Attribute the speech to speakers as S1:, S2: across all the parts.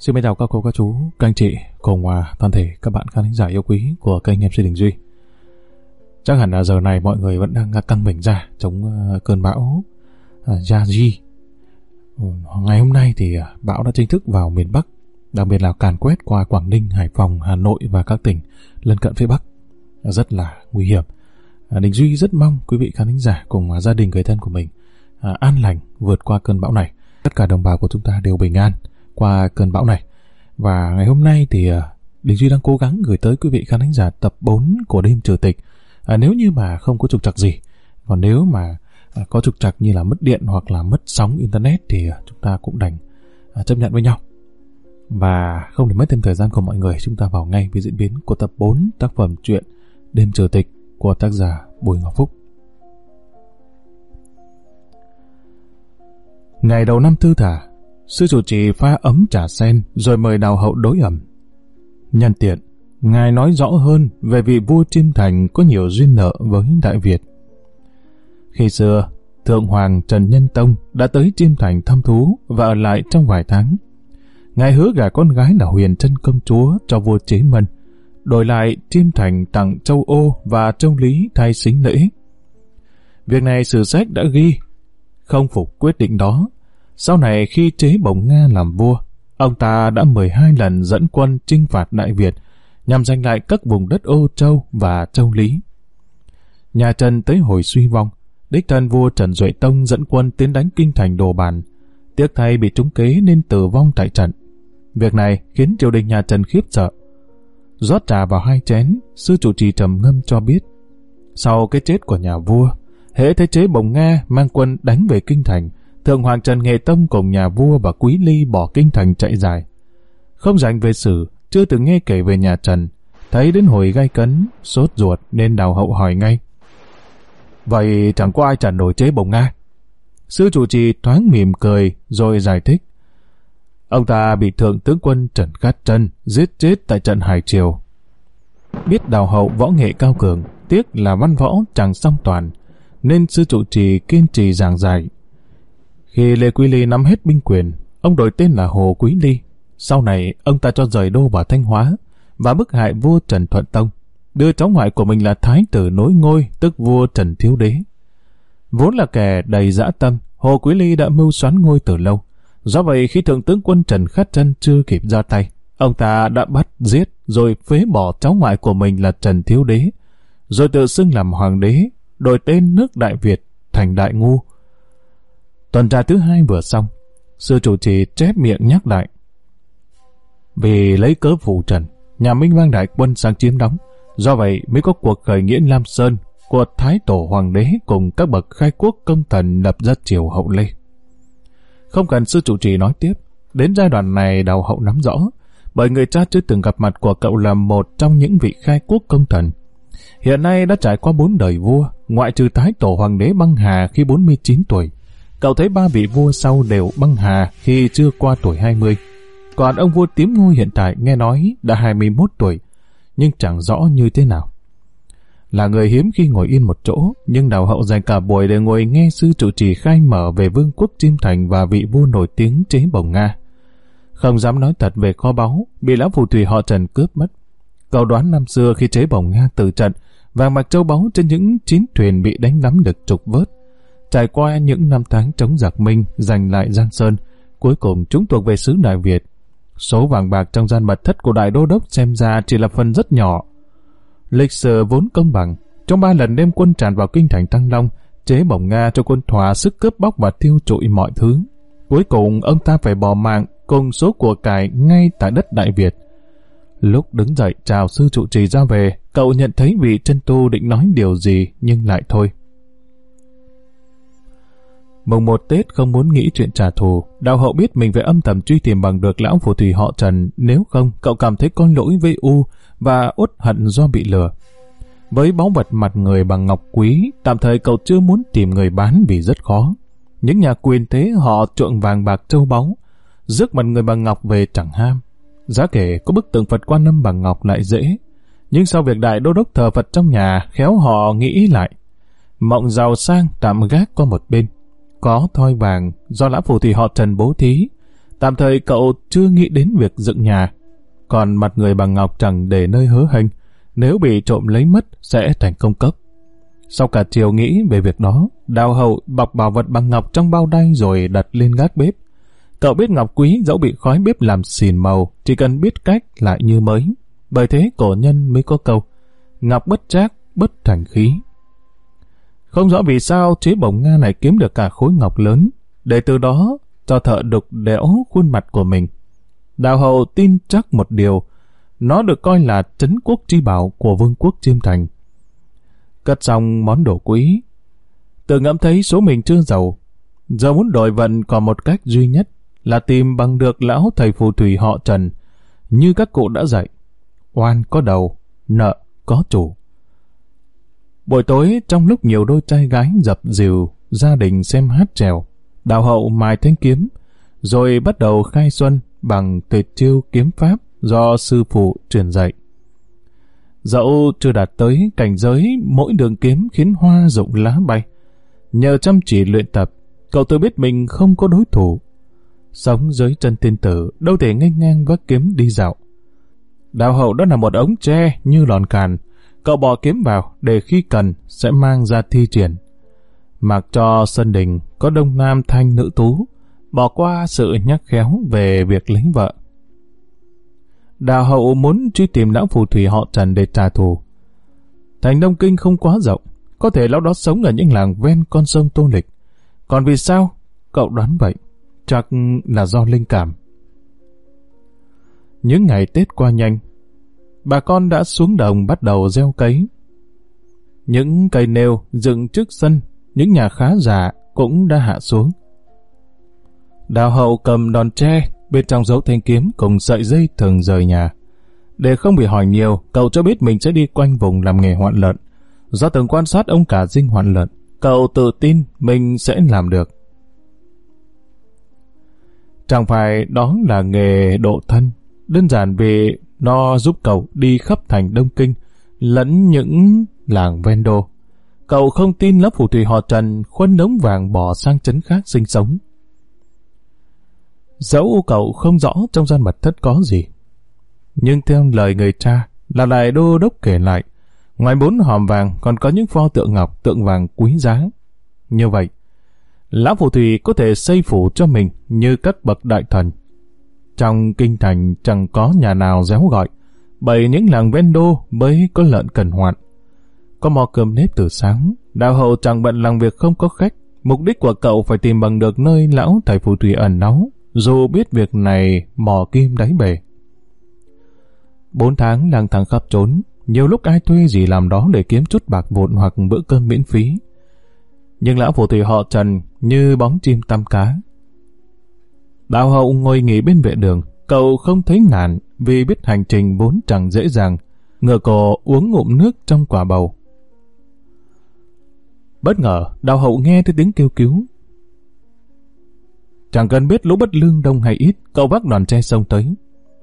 S1: Xin chào các cô, các chú, các anh chị cùng à, toàn thể các bạn khán giả yêu quý của kênh MC Đình Duy. Chắc hẳn là giờ này mọi người vẫn đang căng mình ra chống uh, cơn bão uh, Yaji. Ừ, ngày hôm nay thì uh, bão đã chính thức vào miền Bắc, đặc biệt là càn quét qua Quảng Ninh, Hải Phòng, Hà Nội và các tỉnh lân cận phía Bắc. Rất là nguy hiểm. Uh, Đình Duy rất mong quý vị khán giả cùng uh, gia đình người thân của mình uh, an lành vượt qua cơn bão này. Tất cả đồng bào của chúng ta đều bình an qua cơn bão này. Và ngày hôm nay thì à, Đình Duy đang cố gắng gửi tới quý vị khán thính giả tập 4 của đêm trừ tịch. À, nếu như mà không có trục trặc gì, còn nếu mà à, có trục trặc như là mất điện hoặc là mất sóng internet thì à, chúng ta cũng đành à, chấp nhận với nhau. Và không để mất thêm thời gian của mọi người, chúng ta vào ngay với diễn biến của tập 4 tác phẩm truyện Đêm trừ tịch của tác giả Bùi Ngọc Phúc. Ngày đầu năm tư thả, sư chủ trì pha ấm trà sen rồi mời đào hậu đối ẩm. Nhân tiện, Ngài nói rõ hơn về vị vua Chiêm Thành có nhiều duyên nợ với Đại Việt. Khi xưa, Thượng Hoàng Trần Nhân Tông đã tới Chiêm Thành thăm thú và ở lại trong vài tháng. Ngài hứa gả con gái là Huyền Trân Công Chúa cho vua Chế Mân, đổi lại Chiêm Thành tặng châu Ô và châu Lý thay xính lễ. Việc này sử sách đã ghi, không phục quyết định đó. Sau này khi chế bổng Nga làm vua, ông ta đã 12 lần dẫn quân chinh phạt Đại Việt, nhằm giành lại các vùng đất Ô Châu và Châu Lý. Nhà Trần tới hồi suy vong, đích thân vua Trần Duệ Tông dẫn quân tiến đánh kinh thành Đồ Bàn. Tiếc thay bị trúng kế nên tử vong tại trận. Việc này khiến triều đình nhà Trần khiếp sợ. rót trà vào hai chén, sư chủ trì trầm ngâm cho biết. Sau cái chết của nhà vua, hễ thế chế bồng Nga mang quân đánh về kinh thành, Thượng Hoàng Trần Nghệ Tông cùng nhà vua và Quý Ly bỏ kinh thành chạy dài. Không dành về sử, chưa từng nghe kể về nhà Trần, thấy đến hồi gai cấn, sốt ruột nên đào hậu hỏi ngay. Vậy chẳng có ai trả nổi chế bồng Nga? À? Sư chủ trì thoáng mỉm cười rồi giải thích. Ông ta bị thượng tướng quân Trần Cát Trân giết chết tại trận Hải Triều. Biết đào hậu võ nghệ cao cường, tiếc là văn võ chẳng song toàn, nên sư trụ trì kiên trì giảng giải. Khi Lê Quý Ly nắm hết binh quyền, ông đổi tên là Hồ Quý Ly. Sau này, ông ta cho rời đô vào Thanh Hóa và bức hại vua Trần Thuận Tông, đưa cháu ngoại của mình là Thái tử nối ngôi, tức vua Trần Thiếu Đế. Vốn là kẻ đầy dã tâm, Hồ Quý Ly đã mưu xoán ngôi từ lâu. Do vậy, khi Thượng tướng quân Trần Khát Trân chưa kịp ra tay, ông ta đã bắt, giết, rồi phế bỏ cháu ngoại của mình là Trần Thiếu Đế, rồi tự xưng làm hoàng đế, đổi tên nước Đại Việt thành Đại Ngu. Tuần tra thứ hai vừa xong, sư chủ trì chép miệng nhắc lại. Vì lấy cớ phụ trần, nhà Minh mang Đại quân sang chiếm đóng, do vậy mới có cuộc khởi nghĩa Lam Sơn của Thái Tổ Hoàng đế cùng các bậc khai quốc công thần lập ra triều hậu Lê. Không cần sư chủ trì nói tiếp, đến giai đoạn này đào hậu nắm rõ, bởi người cha chưa từng gặp mặt của cậu là một trong những vị khai quốc công thần. Hiện nay đã trải qua bốn đời vua, ngoại trừ Thái Tổ Hoàng đế băng hà khi 49 tuổi. Cậu thấy ba vị vua sau đều băng hà khi chưa qua tuổi 20. Còn ông vua tím ngôi hiện tại nghe nói đã 21 tuổi, nhưng chẳng rõ như thế nào. Là người hiếm khi ngồi yên một chỗ, nhưng đào hậu dành cả buổi để ngồi nghe sư trụ trì khai mở về vương quốc Chim Thành và vị vua nổi tiếng chế bồng Nga. Không dám nói thật về kho báu, bị lão phù thủy họ Trần cướp mất. Cậu đoán năm xưa khi chế bồng Nga từ trận, vàng bạc châu báu trên những chiến thuyền bị đánh nắm được trục vớt. Trải qua những năm tháng chống giặc Minh, giành lại Giang Sơn, cuối cùng chúng thuộc về xứ Đại Việt, Số vàng bạc trong gian mật thất của đại đô đốc xem ra chỉ là phần rất nhỏ. Lịch sử vốn công bằng. Trong ba lần đem quân tràn vào kinh thành Tăng Long, chế bổng Nga cho quân thỏa sức cướp bóc và tiêu trụi mọi thứ. Cuối cùng ông ta phải bỏ mạng cùng số của cải ngay tại đất Đại Việt. Lúc đứng dậy chào sư trụ trì ra về, cậu nhận thấy vị chân tu định nói điều gì nhưng lại thôi. Mùng một Tết không muốn nghĩ chuyện trả thù, đạo hậu biết mình phải âm thầm truy tìm bằng được lão phù thủy họ Trần, nếu không cậu cảm thấy con lỗi với U và uất hận do bị lừa. Với báu vật mặt người bằng ngọc quý, tạm thời cậu chưa muốn tìm người bán vì rất khó. Những nhà quyền thế họ trượng vàng bạc châu báu, rước mặt người bằng ngọc về chẳng ham. Giá kể có bức tượng Phật quan âm bằng ngọc lại dễ, nhưng sau việc đại đô đốc thờ Phật trong nhà, khéo họ nghĩ lại. Mộng giàu sang tạm gác qua một bên có thoi vàng do lão phù thủy họ Trần bố thí. Tạm thời cậu chưa nghĩ đến việc dựng nhà. Còn mặt người bằng ngọc chẳng để nơi hứa hênh, nếu bị trộm lấy mất sẽ thành công cấp. Sau cả chiều nghĩ về việc đó, đào hậu bọc bảo vật bằng ngọc trong bao đay rồi đặt lên gác bếp. Cậu biết ngọc quý dẫu bị khói bếp làm xìn màu, chỉ cần biết cách lại như mới. Bởi thế cổ nhân mới có câu, ngọc bất trác, bất thành khí. Không rõ vì sao chế bổng Nga này kiếm được cả khối ngọc lớn, để từ đó cho thợ đục đẽo khuôn mặt của mình. Đào hậu tin chắc một điều, nó được coi là trấn quốc tri bảo của vương quốc Chiêm Thành. Cất xong món đồ quý, tự ngẫm thấy số mình chưa giàu. Giờ muốn đổi vận còn một cách duy nhất là tìm bằng được lão thầy phù thủy họ Trần, như các cụ đã dạy. Oan có đầu, nợ có chủ. Buổi tối, trong lúc nhiều đôi trai gái dập dìu, gia đình xem hát trèo, đạo hậu mài thanh kiếm, rồi bắt đầu khai xuân bằng tuyệt chiêu kiếm pháp do sư phụ truyền dạy. Dẫu chưa đạt tới cảnh giới mỗi đường kiếm khiến hoa rụng lá bay, nhờ chăm chỉ luyện tập, cậu tự biết mình không có đối thủ. Sống dưới chân tiên tử, đâu thể nghênh ngang vác kiếm đi dạo. Đạo hậu đó là một ống tre như lòn càn, cậu bỏ kiếm vào để khi cần sẽ mang ra thi triển. Mặc cho sân đình có đông nam thanh nữ tú, bỏ qua sự nhắc khéo về việc lấy vợ. Đào hậu muốn truy tìm lão phù thủy họ Trần để trả thù. Thành Đông Kinh không quá rộng, có thể lão đó sống ở những làng ven con sông Tô Lịch. Còn vì sao? Cậu đoán vậy. Chắc là do linh cảm. Những ngày Tết qua nhanh, bà con đã xuống đồng bắt đầu gieo cấy. Những cây nêu dựng trước sân, những nhà khá giả cũng đã hạ xuống. Đào hậu cầm đòn tre, bên trong dấu thanh kiếm cùng sợi dây thường rời nhà. Để không bị hỏi nhiều, cậu cho biết mình sẽ đi quanh vùng làm nghề hoạn lợn. Do từng quan sát ông cả dinh hoạn lợn, cậu tự tin mình sẽ làm được. Chẳng phải đó là nghề độ thân, đơn giản vì nó giúp cậu đi khắp thành Đông Kinh, lẫn những làng ven đô. Cậu không tin lớp phù thủy họ Trần khuân đống vàng bỏ sang chấn khác sinh sống. Dẫu cậu không rõ trong gian mật thất có gì. Nhưng theo lời người cha, là lại đô đốc kể lại, ngoài bốn hòm vàng còn có những pho tượng ngọc, tượng vàng quý giá. Như vậy, Lão Phù Thủy có thể xây phủ cho mình như các bậc đại thần. Trong kinh thành chẳng có nhà nào réo gọi, bởi những làng ven đô mới có lợn cần hoạn. Có mò cơm nếp từ sáng, đạo hậu chẳng bận làm việc không có khách. Mục đích của cậu phải tìm bằng được nơi lão thầy phù thủy ẩn náu, dù biết việc này mò kim đáy bể. Bốn tháng lang thang khắp trốn, nhiều lúc ai thuê gì làm đó để kiếm chút bạc vụn hoặc bữa cơm miễn phí. Nhưng lão phù thủy họ Trần như bóng chim tăm cá. Đào hậu ngồi nghỉ bên vệ đường, cậu không thấy ngàn vì biết hành trình vốn chẳng dễ dàng, ngựa cổ uống ngụm nước trong quả bầu. Bất ngờ, Đào hậu nghe thấy tiếng kêu cứu. Chẳng cần biết lũ bất lương đông hay ít, cậu vác đoàn tre sông tới.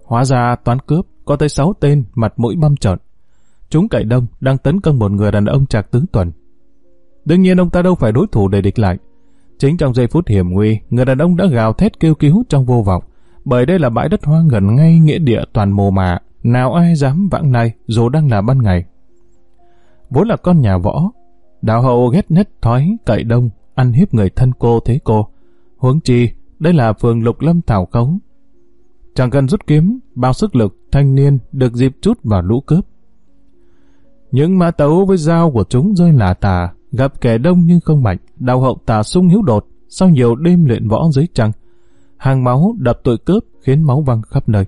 S1: Hóa ra toán cướp, có tới sáu tên, mặt mũi băm trợn. Chúng cậy đông, đang tấn công một người đàn ông trạc tứ tuần. Đương nhiên ông ta đâu phải đối thủ để địch lại. Chính trong giây phút hiểm nguy, người đàn ông đã gào thét kêu cứu trong vô vọng, bởi đây là bãi đất hoang gần ngay nghĩa địa toàn mồ mả, nào ai dám vãng này dù đang là ban ngày. Vốn là con nhà võ, đạo hậu ghét nhất thói cậy đông, ăn hiếp người thân cô thế cô. Huống chi, đây là phường lục lâm thảo cống. Chẳng cần rút kiếm, bao sức lực, thanh niên được dịp chút vào lũ cướp. Những mã tấu với dao của chúng rơi lả tà, gặp kẻ đông nhưng không mạnh, đào hậu tà sung hiếu đột, sau nhiều đêm luyện võ dưới trăng. Hàng máu đập tội cướp khiến máu văng khắp nơi.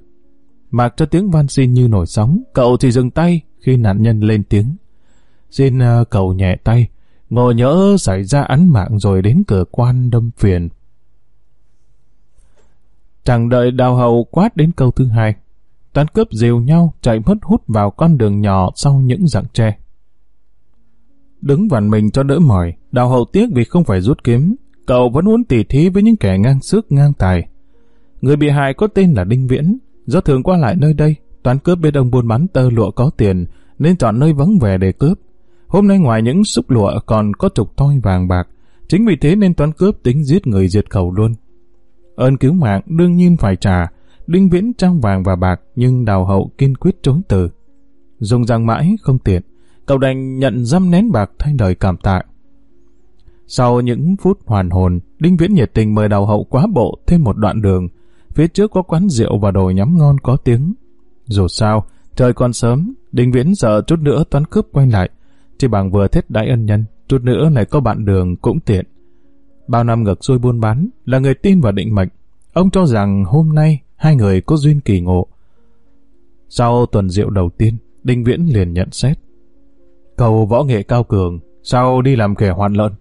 S1: Mặc cho tiếng van xin như nổi sóng, cậu thì dừng tay khi nạn nhân lên tiếng. Xin uh, cậu nhẹ tay, ngồi nhỡ xảy ra án mạng rồi đến cửa quan đâm phiền. Chẳng đợi đào hậu quát đến câu thứ hai. Toán cướp dìu nhau chạy mất hút vào con đường nhỏ sau những rặng tre. Đứng vặn mình cho đỡ mỏi, đào hậu tiếc vì không phải rút kiếm, cậu vẫn muốn tỉ thí với những kẻ ngang sức ngang tài. Người bị hại có tên là Đinh Viễn, do thường qua lại nơi đây, toán cướp bên ông buôn bán tơ lụa có tiền, nên chọn nơi vắng vẻ để cướp. Hôm nay ngoài những xúc lụa còn có trục thoi vàng bạc, chính vì thế nên toán cướp tính giết người diệt khẩu luôn. ơn cứu mạng đương nhiên phải trả, Đinh Viễn trao vàng và bạc nhưng đào hậu kiên quyết chối từ. Dùng rằng mãi không tiện, cậu đành nhận dăm nén bạc thay lời cảm tạ. Sau những phút hoàn hồn, Đinh Viễn nhiệt tình mời đào hậu quá bộ thêm một đoạn đường. Phía trước có quán rượu và đồ nhắm ngon có tiếng. Dù sao, trời còn sớm, Đinh Viễn sợ chút nữa toán cướp quay lại. Chỉ bằng vừa thiết đãi ân nhân, chút nữa lại có bạn đường cũng tiện. Bao năm ngược xuôi buôn bán, là người tin vào định mệnh. Ông cho rằng hôm nay hai người có duyên kỳ ngộ. Sau tuần rượu đầu tiên, Đinh Viễn liền nhận xét. Cầu võ nghệ cao cường, sau đi làm kẻ hoạn lợn?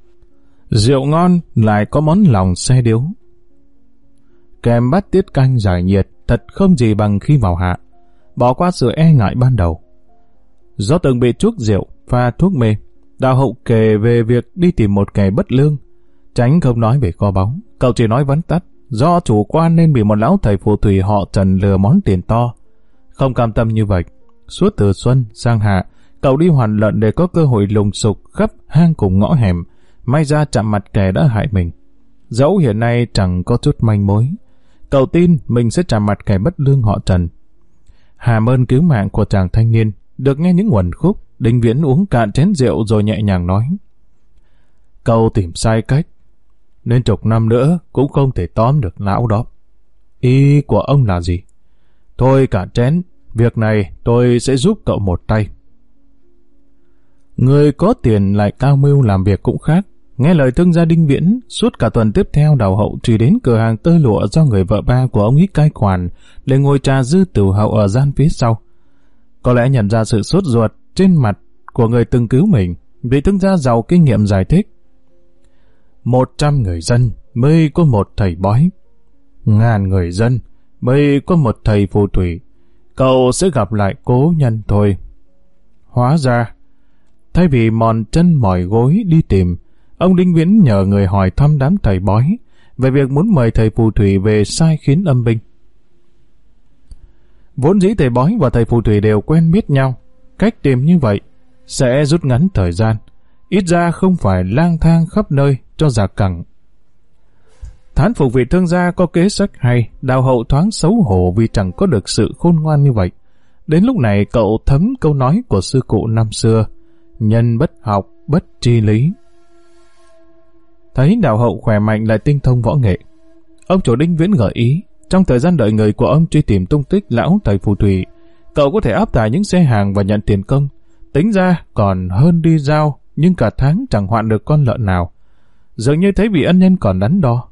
S1: Rượu ngon lại có món lòng xe điếu. Kèm bát tiết canh giải nhiệt, thật không gì bằng khi vào hạ. Bỏ qua sự e ngại ban đầu. Do từng bị chuốc rượu, và thuốc mê, Đào hậu kể về việc đi tìm một kẻ bất lương. Tránh không nói về kho báu, cậu chỉ nói vấn tắt. Do chủ quan nên bị một lão thầy phù thủy họ trần lừa món tiền to. Không cam tâm như vậy. Suốt từ xuân sang hạ, cậu đi hoàn lận để có cơ hội lùng sục khắp hang cùng ngõ hẻm, may ra chạm mặt kẻ đã hại mình. Dẫu hiện nay chẳng có chút manh mối, cậu tin mình sẽ chạm mặt kẻ bất lương họ Trần. Hàm ơn cứu mạng của chàng thanh niên, được nghe những nguồn khúc, Đinh Viễn uống cạn chén rượu rồi nhẹ nhàng nói. Cậu tìm sai cách, nên chục năm nữa cũng không thể tóm được lão đó. Ý của ông là gì? Thôi cả chén, việc này tôi sẽ giúp cậu một tay. Người có tiền lại cao mưu làm việc cũng khác. Nghe lời thương gia Đinh Viễn, suốt cả tuần tiếp theo đào hậu chỉ đến cửa hàng tơ lụa do người vợ ba của ông ít cai quản để ngồi trà dư tử hậu ở gian phía sau. Có lẽ nhận ra sự sốt ruột trên mặt của người từng cứu mình, vị thương gia giàu kinh nghiệm giải thích. Một trăm người dân mới có một thầy bói. Ngàn người dân mới có một thầy phù thủy. Cậu sẽ gặp lại cố nhân thôi. Hóa ra, thay vì mòn chân mỏi gối đi tìm, ông Đinh Viễn nhờ người hỏi thăm đám thầy bói về việc muốn mời thầy phù thủy về sai khiến âm binh. Vốn dĩ thầy bói và thầy phù thủy đều quen biết nhau. Cách tìm như vậy sẽ rút ngắn thời gian. Ít ra không phải lang thang khắp nơi cho già cẳng. Thán phục vị thương gia có kế sách hay, đào hậu thoáng xấu hổ vì chẳng có được sự khôn ngoan như vậy. Đến lúc này cậu thấm câu nói của sư cụ năm xưa, nhân bất học, bất tri lý. Thấy đạo hậu khỏe mạnh lại tinh thông võ nghệ. Ông chủ đinh viễn gợi ý, trong thời gian đợi người của ông truy tìm tung tích lão thầy phù thủy, cậu có thể áp tải những xe hàng và nhận tiền công. Tính ra còn hơn đi giao, nhưng cả tháng chẳng hoạn được con lợn nào. Dường như thấy vị ân nhân còn đắn đo.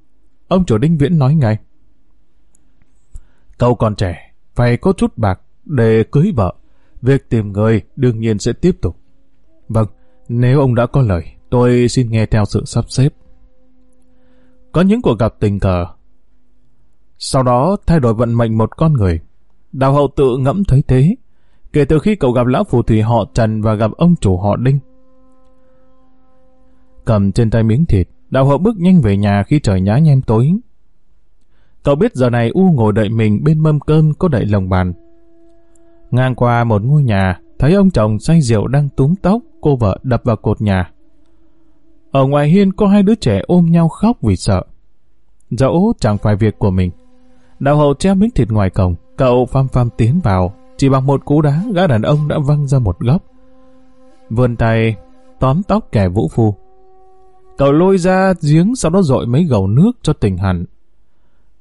S1: Ông chủ Đinh Viễn nói ngay. Cậu còn trẻ, phải có chút bạc để cưới vợ. Việc tìm người đương nhiên sẽ tiếp tục. Vâng, nếu ông đã có lời, tôi xin nghe theo sự sắp xếp. Có những cuộc gặp tình cờ. Sau đó thay đổi vận mệnh một con người. Đào hậu tự ngẫm thấy thế. Kể từ khi cậu gặp lão phù thủy họ Trần và gặp ông chủ họ Đinh. Cầm trên tay miếng thịt, đào hậu bước nhanh về nhà khi trời nhá nhem tối. Cậu biết giờ này U ngồi đợi mình bên mâm cơm có đậy lồng bàn. Ngang qua một ngôi nhà, thấy ông chồng say rượu đang túm tóc, cô vợ đập vào cột nhà. Ở ngoài hiên có hai đứa trẻ ôm nhau khóc vì sợ. Dẫu chẳng phải việc của mình. Đào hậu che miếng thịt ngoài cổng, cậu pham pham tiến vào, chỉ bằng một cú đá gã đàn ông đã văng ra một góc. Vươn tay, tóm tóc kẻ vũ phu. Cậu lôi ra giếng sau đó dội mấy gầu nước cho tỉnh hẳn.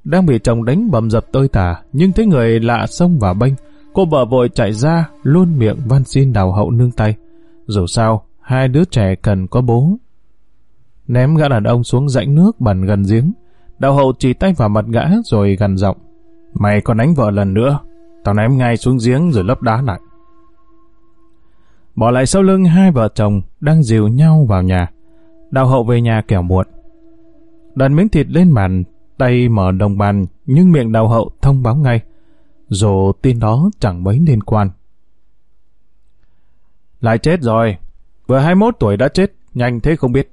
S1: Đang bị chồng đánh bầm dập tơi tả, nhưng thấy người lạ xông vào bênh, cô vợ vội chạy ra, luôn miệng van xin đào hậu nương tay. Dù sao, hai đứa trẻ cần có bố. Ném gã đàn ông xuống rãnh nước bẩn gần giếng. Đào hậu chỉ tay vào mặt gã rồi gằn giọng. Mày còn đánh vợ lần nữa, tao ném ngay xuống giếng rồi lấp đá lại. Bỏ lại sau lưng hai vợ chồng đang dìu nhau vào nhà. Đào hậu về nhà kẻo muộn. Đặt miếng thịt lên bàn, tay mở đồng bàn, nhưng miệng đào hậu thông báo ngay. Dù tin đó chẳng mấy liên quan. Lại chết rồi. Vừa 21 tuổi đã chết, nhanh thế không biết.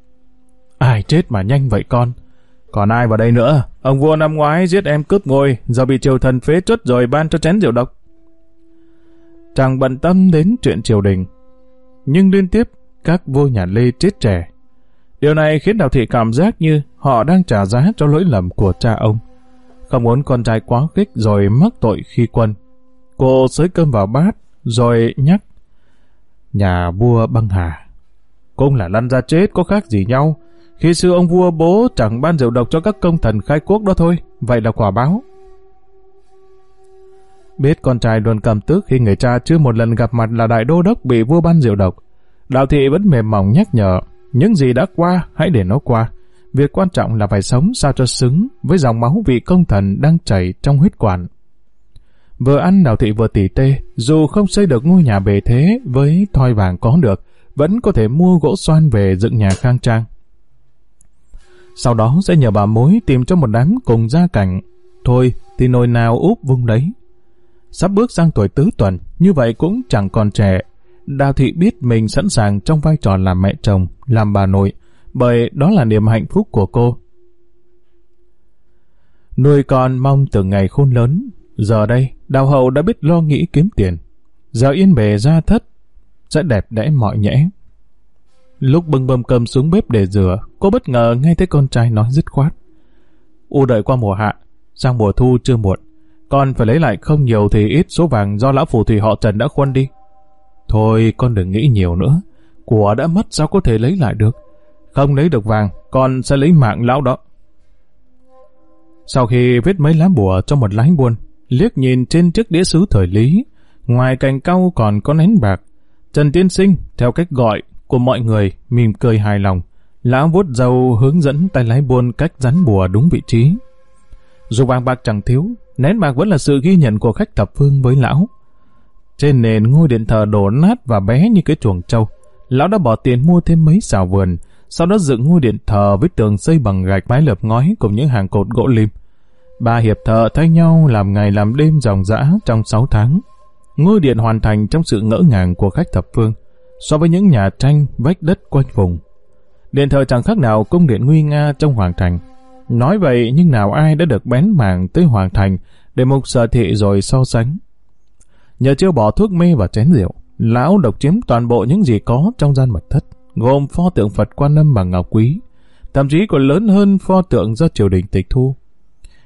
S1: Ai chết mà nhanh vậy con? Còn ai vào đây nữa? Ông vua năm ngoái giết em cướp ngôi, giờ bị triều thần phế truất rồi ban cho chén rượu độc. Chàng bận tâm đến chuyện triều đình. Nhưng liên tiếp, các vua nhà Lê chết trẻ. Điều này khiến Đào Thị cảm giác như họ đang trả giá cho lỗi lầm của cha ông không muốn con trai quá khích rồi mắc tội khi quân. Cô xới cơm vào bát, rồi nhắc. Nhà vua băng hà. Cũng là lăn ra chết có khác gì nhau. Khi xưa ông vua bố chẳng ban rượu độc cho các công thần khai quốc đó thôi. Vậy là quả báo. Biết con trai luôn cầm tức khi người cha chưa một lần gặp mặt là đại đô đốc bị vua ban rượu độc. Đạo thị vẫn mềm mỏng nhắc nhở, những gì đã qua hãy để nó qua. Việc quan trọng là phải sống sao cho xứng với dòng máu vị công thần đang chảy trong huyết quản. Vừa ăn đào thị vừa tỉ tê, dù không xây được ngôi nhà bề thế với thoi vàng có được, vẫn có thể mua gỗ xoan về dựng nhà khang trang. Sau đó sẽ nhờ bà mối tìm cho một đám cùng gia cảnh. Thôi thì nồi nào úp vung đấy. Sắp bước sang tuổi tứ tuần, như vậy cũng chẳng còn trẻ. Đào thị biết mình sẵn sàng trong vai trò làm mẹ chồng, làm bà nội, bởi đó là niềm hạnh phúc của cô. Nuôi con mong từ ngày khôn lớn, giờ đây đào hậu đã biết lo nghĩ kiếm tiền. Giờ yên bề ra thất, sẽ đẹp đẽ mọi nhẽ. Lúc bưng bơm cơm xuống bếp để rửa, cô bất ngờ nghe thấy con trai nói dứt khoát. U đợi qua mùa hạ, sang mùa thu chưa muộn, con phải lấy lại không nhiều thì ít số vàng do lão phù thủy họ Trần đã khuân đi. Thôi con đừng nghĩ nhiều nữa, của đã mất sao có thể lấy lại được. Không lấy được vàng, con sẽ lấy mạng lão đó. Sau khi viết mấy lá bùa cho một lái buôn, liếc nhìn trên chiếc đĩa sứ thời lý, ngoài cành cau còn có nén bạc. Trần Tiên Sinh, theo cách gọi của mọi người, mỉm cười hài lòng. Lão vuốt dầu hướng dẫn tay lái buôn cách rắn bùa đúng vị trí. Dù vàng bạc chẳng thiếu, nén bạc vẫn là sự ghi nhận của khách thập phương với lão. Trên nền ngôi điện thờ đổ nát và bé như cái chuồng trâu, lão đã bỏ tiền mua thêm mấy xào vườn, sau đó dựng ngôi điện thờ với tường xây bằng gạch mái lợp ngói cùng những hàng cột gỗ lim. Ba hiệp thợ thay nhau làm ngày làm đêm dòng dã trong 6 tháng. Ngôi điện hoàn thành trong sự ngỡ ngàng của khách thập phương, so với những nhà tranh vách đất quanh vùng. Điện thờ chẳng khác nào cung điện nguy nga trong hoàng thành. Nói vậy nhưng nào ai đã được bén mảng tới hoàng thành để mục sở thị rồi so sánh. Nhờ chưa bỏ thuốc mê và chén rượu, lão độc chiếm toàn bộ những gì có trong gian mật thất, gồm pho tượng Phật quan âm bằng ngọc quý, thậm chí còn lớn hơn pho tượng do triều đình tịch thu.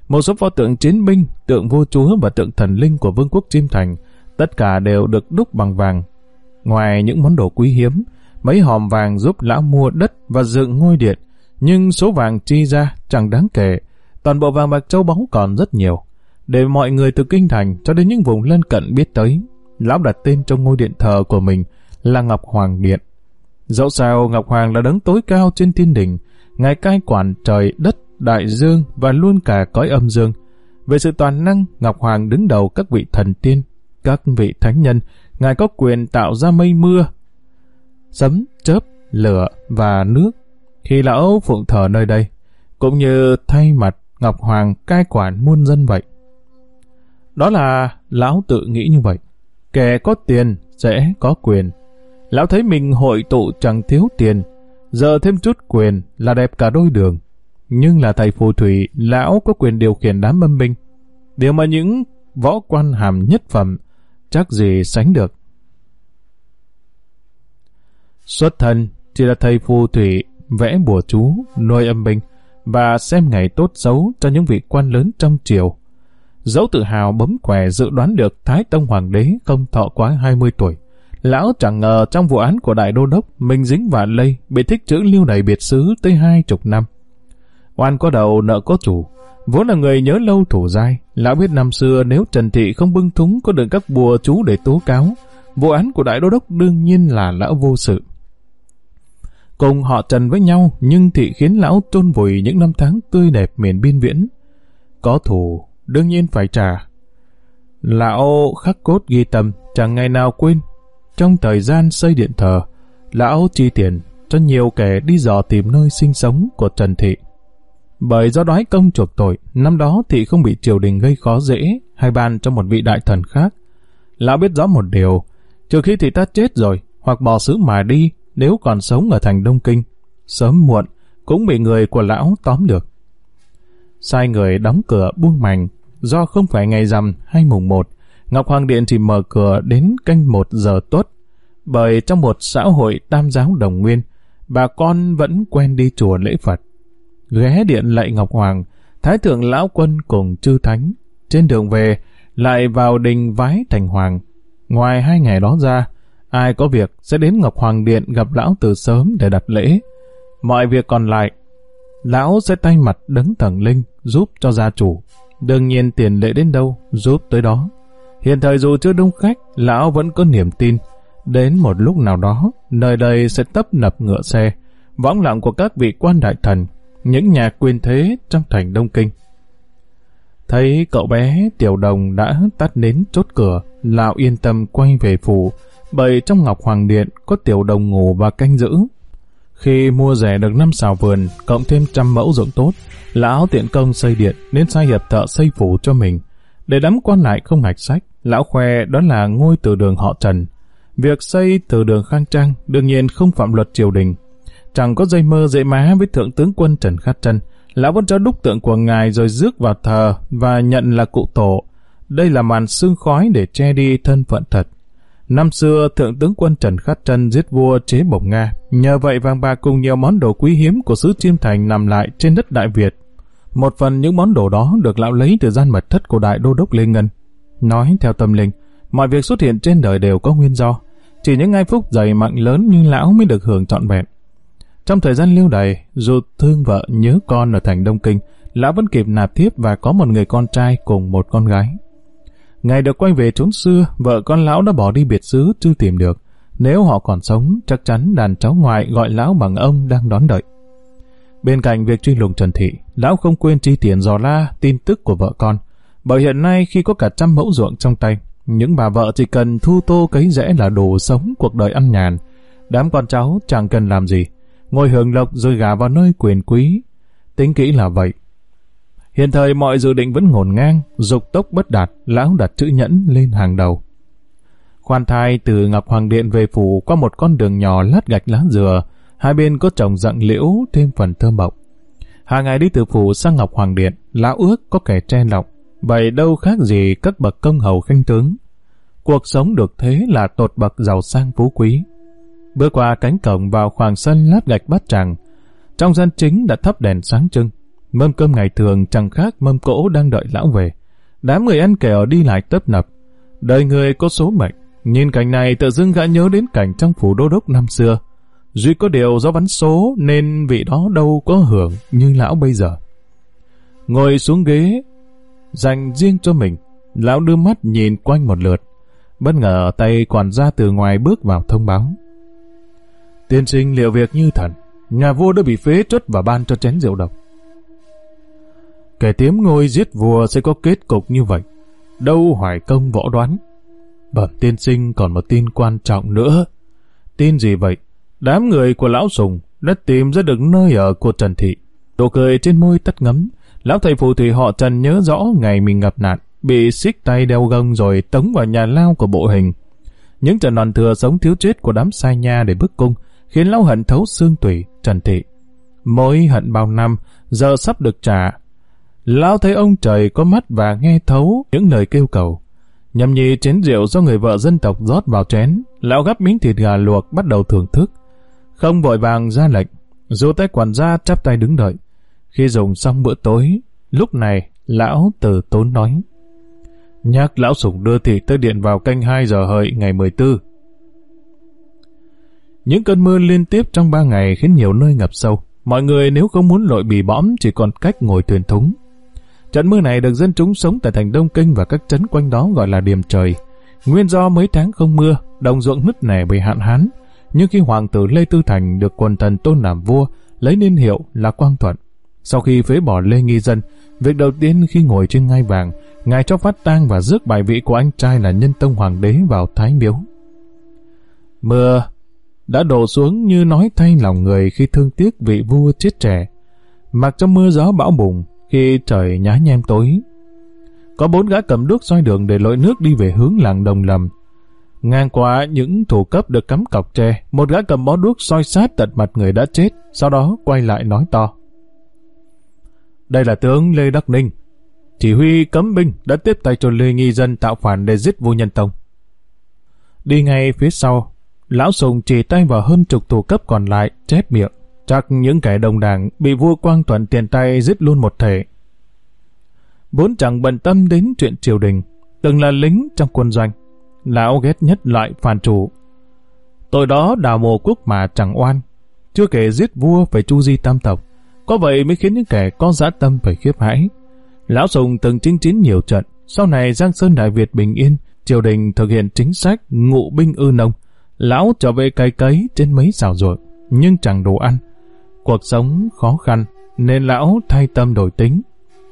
S1: Một số pho tượng chiến binh, tượng vua chúa và tượng thần linh của vương quốc Chim Thành, tất cả đều được đúc bằng vàng. Ngoài những món đồ quý hiếm, mấy hòm vàng giúp lão mua đất và dựng ngôi điện, nhưng số vàng chi ra chẳng đáng kể. Toàn bộ vàng bạc châu báu còn rất nhiều. Để mọi người từ kinh thành cho đến những vùng lân cận biết tới, lão đặt tên trong ngôi điện thờ của mình là Ngọc Hoàng Điện. Dẫu sao Ngọc Hoàng là đấng tối cao trên thiên đình, ngài cai quản trời đất đại dương và luôn cả cõi âm dương. Về sự toàn năng, Ngọc Hoàng đứng đầu các vị thần tiên, các vị thánh nhân, Ngài có quyền tạo ra mây mưa, sấm, chớp, lửa và nước. Khi lão phụng thờ nơi đây, cũng như thay mặt Ngọc Hoàng cai quản muôn dân vậy. Đó là lão tự nghĩ như vậy. Kẻ có tiền sẽ có quyền. Lão thấy mình hội tụ chẳng thiếu tiền, giờ thêm chút quyền là đẹp cả đôi đường nhưng là thầy phù thủy, lão có quyền điều khiển đám âm binh. Điều mà những võ quan hàm nhất phẩm chắc gì sánh được. Xuất thân chỉ là thầy phù thủy vẽ bùa chú, nuôi âm binh và xem ngày tốt xấu cho những vị quan lớn trong triều. Dẫu tự hào bấm quẻ dự đoán được Thái Tông Hoàng đế không thọ quá 20 tuổi. Lão chẳng ngờ trong vụ án của Đại Đô Đốc mình dính và lây bị thích chữ lưu đày biệt xứ tới hai chục năm. Oan có đầu nợ có chủ. Vốn là người nhớ lâu thủ dai, lão biết năm xưa nếu Trần Thị không bưng thúng có được các bùa chú để tố cáo, vụ án của đại đô đốc đương nhiên là lão vô sự. Cùng họ Trần với nhau, nhưng Thị khiến lão chôn vùi những năm tháng tươi đẹp miền biên viễn. Có thù, đương nhiên phải trả. Lão khắc cốt ghi tâm, chẳng ngày nào quên. Trong thời gian xây điện thờ, lão chi tiền cho nhiều kẻ đi dò tìm nơi sinh sống của Trần Thị. Bởi do đói công chuộc tội, năm đó thị không bị triều đình gây khó dễ hay ban cho một vị đại thần khác. Lão biết rõ một điều, trừ khi thị ta chết rồi, hoặc bỏ xứ mà đi, nếu còn sống ở thành Đông Kinh, sớm muộn cũng bị người của lão tóm được. Sai người đóng cửa buông mảnh, do không phải ngày rằm hay mùng một, Ngọc Hoàng Điện chỉ mở cửa đến canh một giờ tốt, bởi trong một xã hội tam giáo đồng nguyên, bà con vẫn quen đi chùa lễ Phật ghé điện lạy Ngọc Hoàng, Thái thượng lão quân cùng chư thánh, trên đường về, lại vào đình vái thành hoàng. Ngoài hai ngày đó ra, ai có việc sẽ đến Ngọc Hoàng Điện gặp lão từ sớm để đặt lễ. Mọi việc còn lại, lão sẽ tay mặt đấng thần linh giúp cho gia chủ. Đương nhiên tiền lễ đến đâu, giúp tới đó. Hiện thời dù chưa đông khách, lão vẫn có niềm tin. Đến một lúc nào đó, nơi đây sẽ tấp nập ngựa xe, võng lặng của các vị quan đại thần, những nhà quyền thế trong thành Đông Kinh. Thấy cậu bé tiểu đồng đã tắt nến chốt cửa, lão yên tâm quay về phủ, bởi trong Ngọc Hoàng Điện có tiểu đồng ngủ và canh giữ. Khi mua rẻ được năm xào vườn, cộng thêm trăm mẫu ruộng tốt, lão tiện công xây điện nên sai hiệp thợ xây phủ cho mình. Để đám quan lại không ngạch sách, lão khoe đó là ngôi từ đường họ Trần. Việc xây từ đường khang trang đương nhiên không phạm luật triều đình. Chẳng có dây mơ dễ má với thượng tướng quân Trần Khát Trân. Lão vẫn cho đúc tượng của ngài rồi rước vào thờ và nhận là cụ tổ. Đây là màn sương khói để che đi thân phận thật. Năm xưa, Thượng tướng quân Trần Khát Trân giết vua chế bổng Nga. Nhờ vậy vàng bạc cùng nhiều món đồ quý hiếm của xứ Chiêm Thành nằm lại trên đất Đại Việt. Một phần những món đồ đó được lão lấy từ gian mật thất của Đại Đô Đốc Lê Ngân. Nói theo tâm linh, mọi việc xuất hiện trên đời đều có nguyên do. Chỉ những ai phúc dày mạng lớn như lão mới được hưởng trọn vẹn. Trong thời gian lưu đày, dù thương vợ nhớ con ở thành Đông Kinh, lão vẫn kịp nạp thiếp và có một người con trai cùng một con gái. Ngày được quay về trốn xưa, vợ con lão đã bỏ đi biệt xứ chưa tìm được. Nếu họ còn sống, chắc chắn đàn cháu ngoại gọi lão bằng ông đang đón đợi. Bên cạnh việc truy lùng Trần Thị, lão không quên chi tiền dò la tin tức của vợ con. Bởi hiện nay khi có cả trăm mẫu ruộng trong tay, những bà vợ chỉ cần thu tô cấy rẽ là đồ sống cuộc đời ăn nhàn. Đám con cháu chẳng cần làm gì, ngồi hưởng lộc rồi gả vào nơi quyền quý. Tính kỹ là vậy, Hiện thời mọi dự định vẫn ngổn ngang, dục tốc bất đạt, lão đặt chữ nhẫn lên hàng đầu. Khoan thai từ Ngọc Hoàng Điện về phủ qua một con đường nhỏ lát gạch lá dừa, hai bên có trồng rặng liễu thêm phần thơm bọc. Hàng ngày đi từ phủ sang Ngọc Hoàng Điện, lão ước có kẻ tre lọc, vậy đâu khác gì các bậc công hầu khanh tướng. Cuộc sống được thế là tột bậc giàu sang phú quý. Bước qua cánh cổng vào khoảng sân lát gạch bát tràng, trong gian chính đã thắp đèn sáng trưng, Mâm cơm ngày thường chẳng khác mâm cỗ đang đợi lão về. Đám người ăn kẹo đi lại tấp nập. Đời người có số mệnh. Nhìn cảnh này tự dưng gã nhớ đến cảnh trong phủ đô đốc năm xưa. Duy có điều do bắn số nên vị đó đâu có hưởng như lão bây giờ. Ngồi xuống ghế, dành riêng cho mình, lão đưa mắt nhìn quanh một lượt. Bất ngờ tay quản gia từ ngoài bước vào thông báo. Tiên sinh liệu việc như thần, nhà vua đã bị phế truất và ban cho chén rượu độc. Kẻ tiếm ngôi giết vua sẽ có kết cục như vậy. Đâu hoài công võ đoán. Bẩm tiên sinh còn một tin quan trọng nữa. Tin gì vậy? Đám người của lão sùng đã tìm ra được nơi ở của Trần Thị. Độ cười trên môi tắt ngấm. Lão thầy phù thủy họ Trần nhớ rõ ngày mình gặp nạn, bị xích tay đeo gông rồi tống vào nhà lao của bộ hình. Những trận đòn thừa sống thiếu chết của đám sai nha để bức cung, khiến lão hận thấu xương tủy, Trần Thị. Mỗi hận bao năm, giờ sắp được trả, Lão thấy ông trời có mắt và nghe thấu những lời kêu cầu. Nhầm nhì chén rượu do người vợ dân tộc rót vào chén, lão gắp miếng thịt gà luộc bắt đầu thưởng thức. Không vội vàng ra lệnh, dù tay quản gia chắp tay đứng đợi. Khi dùng xong bữa tối, lúc này lão từ tốn nói. Nhắc lão sủng đưa thịt tới điện vào canh 2 giờ hợi ngày 14. Những cơn mưa liên tiếp trong ba ngày khiến nhiều nơi ngập sâu. Mọi người nếu không muốn lội bì bõm chỉ còn cách ngồi thuyền thúng. Trận mưa này được dân chúng sống tại thành Đông Kinh và các trấn quanh đó gọi là điềm trời. Nguyên do mấy tháng không mưa, đồng ruộng nứt nẻ bị hạn hán. Nhưng khi hoàng tử Lê Tư Thành được quần thần tôn làm vua, lấy niên hiệu là Quang Thuận. Sau khi phế bỏ Lê Nghi Dân, việc đầu tiên khi ngồi trên ngai vàng, ngài cho phát tang và rước bài vị của anh trai là nhân tông hoàng đế vào Thái Miếu. Mưa đã đổ xuống như nói thay lòng người khi thương tiếc vị vua chết trẻ. Mặc trong mưa gió bão bùng, khi trời nhá nhem tối. Có bốn gã cầm đuốc soi đường để lội nước đi về hướng làng Đồng Lầm. Ngang qua những thủ cấp được cắm cọc tre, một gã cầm bó đuốc soi sát tận mặt người đã chết, sau đó quay lại nói to. Đây là tướng Lê Đắc Ninh, chỉ huy cấm binh đã tiếp tay cho Lê Nghi Dân tạo phản để giết vua nhân tông. Đi ngay phía sau, lão sùng chỉ tay vào hơn chục thủ cấp còn lại, chép miệng. Chắc những kẻ đồng đảng bị vua Quang Thuận tiền tay giết luôn một thể. vốn chẳng bận tâm đến chuyện triều đình, từng là lính trong quân doanh. Lão ghét nhất loại phản chủ. Tội đó đào mồ quốc mà chẳng oan, chưa kể giết vua phải chu di tam tộc. Có vậy mới khiến những kẻ có dã tâm phải khiếp hãi. Lão Sùng từng chinh chiến nhiều trận, sau này Giang Sơn Đại Việt bình yên, triều đình thực hiện chính sách ngụ binh ư nông. Lão trở về cày cấy trên mấy xào ruộng, nhưng chẳng đủ ăn. Cuộc sống khó khăn, nên lão thay tâm đổi tính.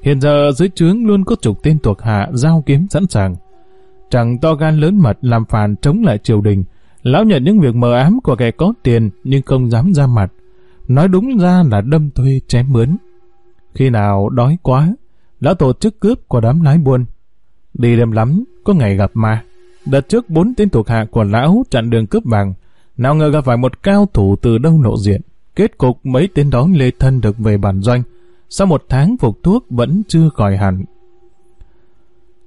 S1: Hiện giờ dưới trướng luôn có chục tên thuộc hạ giao kiếm sẵn sàng. Chẳng to gan lớn mật làm phản chống lại triều đình. Lão nhận những việc mờ ám của kẻ có tiền nhưng không dám ra mặt. Nói đúng ra là đâm thuê chém mướn. Khi nào đói quá, lão tổ chức cướp của đám lái buôn. Đi đêm lắm, có ngày gặp ma. Đợt trước bốn tên thuộc hạ của lão chặn đường cướp vàng. Nào ngờ gặp phải một cao thủ từ đâu lộ diện. Kết cục mấy tên đó lê thân được về bản doanh. Sau một tháng phục thuốc vẫn chưa khỏi hẳn.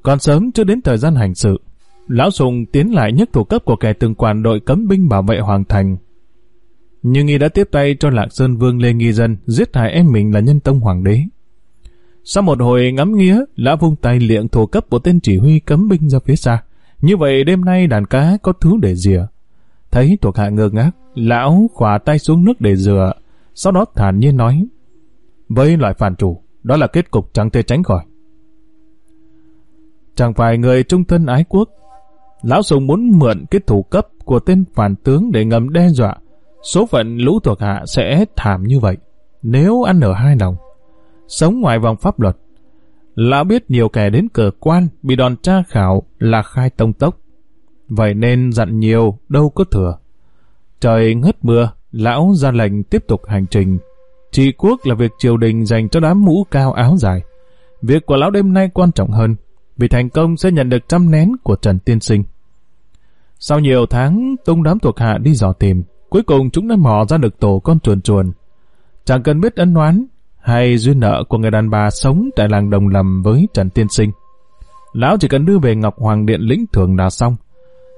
S1: Còn sớm chưa đến thời gian hành sự, Lão Sùng tiến lại nhất thủ cấp của kẻ từng quản đội cấm binh bảo vệ Hoàng Thành. Nhưng y đã tiếp tay cho Lạc Sơn Vương Lê Nghi Dân giết hại em mình là nhân tông hoàng đế. Sau một hồi ngắm nghía, lão vung tay liệng thủ cấp của tên chỉ huy cấm binh ra phía xa. Như vậy đêm nay đàn cá có thứ để rìa. Thấy thuộc hạ ngơ ngác, lão khỏa tay xuống nước để rửa, sau đó thản nhiên nói, với loại phản chủ, đó là kết cục chẳng thể tránh khỏi. Chẳng phải người trung thân ái quốc, Lão Sùng muốn mượn cái thủ cấp của tên phản tướng để ngầm đe dọa, số phận lũ thuộc hạ sẽ thảm như vậy, nếu ăn ở hai lòng. Sống ngoài vòng pháp luật, Lão biết nhiều kẻ đến cờ quan bị đòn tra khảo là khai tông tốc. Vậy nên dặn nhiều, đâu có thừa. Trời ngất mưa, lão ra lệnh tiếp tục hành trình. Trị quốc là việc triều đình dành cho đám mũ cao áo dài. Việc của lão đêm nay quan trọng hơn, vì thành công sẽ nhận được trăm nén của Trần Tiên Sinh. Sau nhiều tháng tung đám thuộc hạ đi dò tìm, cuối cùng chúng đã mò ra được tổ con chuồn chuồn. Chẳng cần biết ân oán hay duyên nợ của người đàn bà sống tại làng Đồng Lầm với Trần Tiên Sinh. Lão chỉ cần đưa về Ngọc Hoàng Điện lĩnh thường là xong.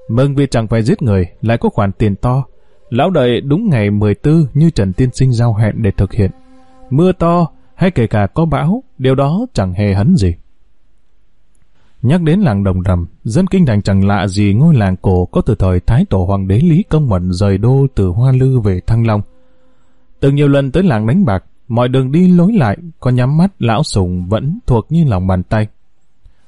S1: Mừng vì chẳng phải giết người, lại có khoản tiền to. Lão đợi đúng ngày 14 như Trần Tiên Sinh giao hẹn để thực hiện. Mưa to hay kể cả có bão, điều đó chẳng hề hấn gì. Nhắc đến làng Đồng Rầm, dân kinh thành chẳng lạ gì ngôi làng cổ có từ thời Thái Tổ Hoàng đế Lý Công Mận rời đô từ Hoa Lư về Thăng Long. Từng nhiều lần tới làng đánh bạc, mọi đường đi lối lại, có nhắm mắt lão sùng vẫn thuộc như lòng bàn tay.